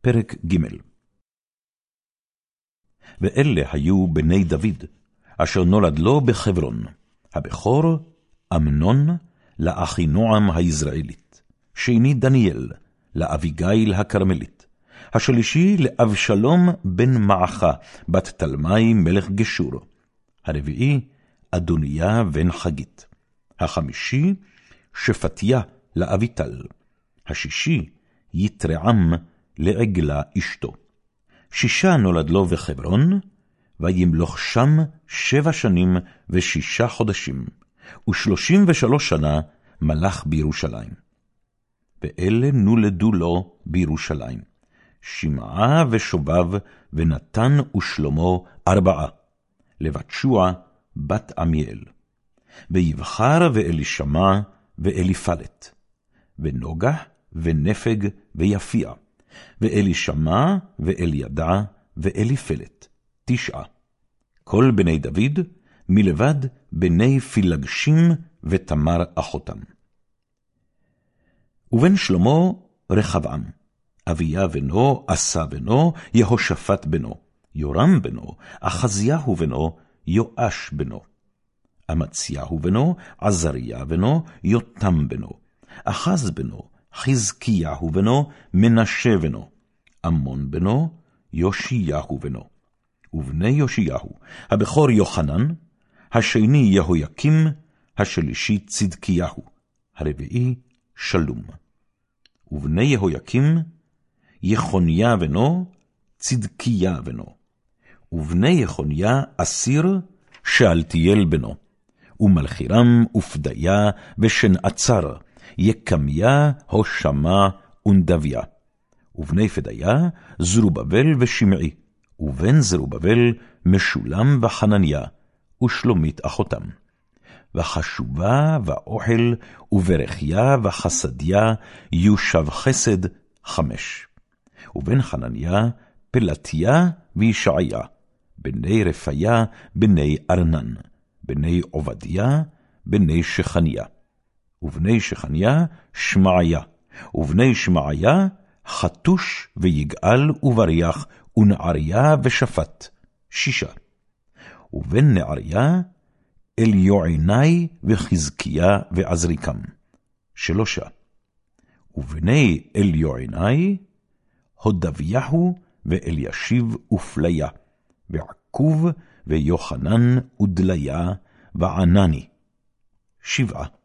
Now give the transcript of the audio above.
פרק ג' ואלה היו בני דוד, אשר נולד לו בחברון, הבכור אמנון לאחינועם היזרעאלית, שני דניאל לאביגיל הכרמלית, השלישי לאבשלום בן מעכה, בת תלמי מלך גשור, הרביעי אדוניה בן חגית, החמישי שפטיה לאביטל, השישי יתרעם לעגלה אשתו. שישה נולד לו בחברון, וימלוך שם שבע שנים ושישה חודשים, ושלושים ושלוש שנה מלך בירושלים. ואלה נולדו לו בירושלים, שמעה ושובב, ונתן ושלמה ארבעה, לבת שוע בת עמיאל. ויבחר ואלישמע ואליפלת, ונוגח ונפג ויפיע, ואלישמע ואלידע ואליפלת, תשעה. כל בני דוד, מלבד בני פילגשים ותמר אחותם. ובן שלמה רחבעם, אביה בנו, עשה בנו, יהושפט בנו, יורם בנו, אחזיהו בנו, יואש בנו. אמציהו בנו, עזריה בנו, יותם בנו, אחז בנו, חזקיהו בנו, מנשה בנו, עמון בנו, יאשיהו בנו. ובני יאשיהו, הבכור יוחנן, השני יהויקים, השלישי צדקיהו, הרביעי שלום. ובני יהויקים, יחוניה בנו, צדקיה בנו. ובני יחוניה אסיר, שאלתיאל בנו. ומלכירם ופדיה ושנעצר, יקמיה, הושמה ונדביה. ובני פדיה, זרובבל ושמעי, ובן זרובבל, משולם וחנניה, ושלומית אחותם. וחשובה ואוכל, וברכיה וחסדיה, יושב חסד חמש. ובן חנניה, פלטיה וישעיה, בני רפיה, בני ארנן, בני עובדיה, בני שכניה. ובני שכניה, שמעיה, ובני שמעיה, חתוש ויגאל ובריח, ונעריה ושפט, שישה. ובן נעריה, אליועיני וחזקיה ועזריקם, שלושה. ובני אליועיני, הודביהו ואלישיב ופליה, ועקוב ויוחנן ודליה וענני, שבעה.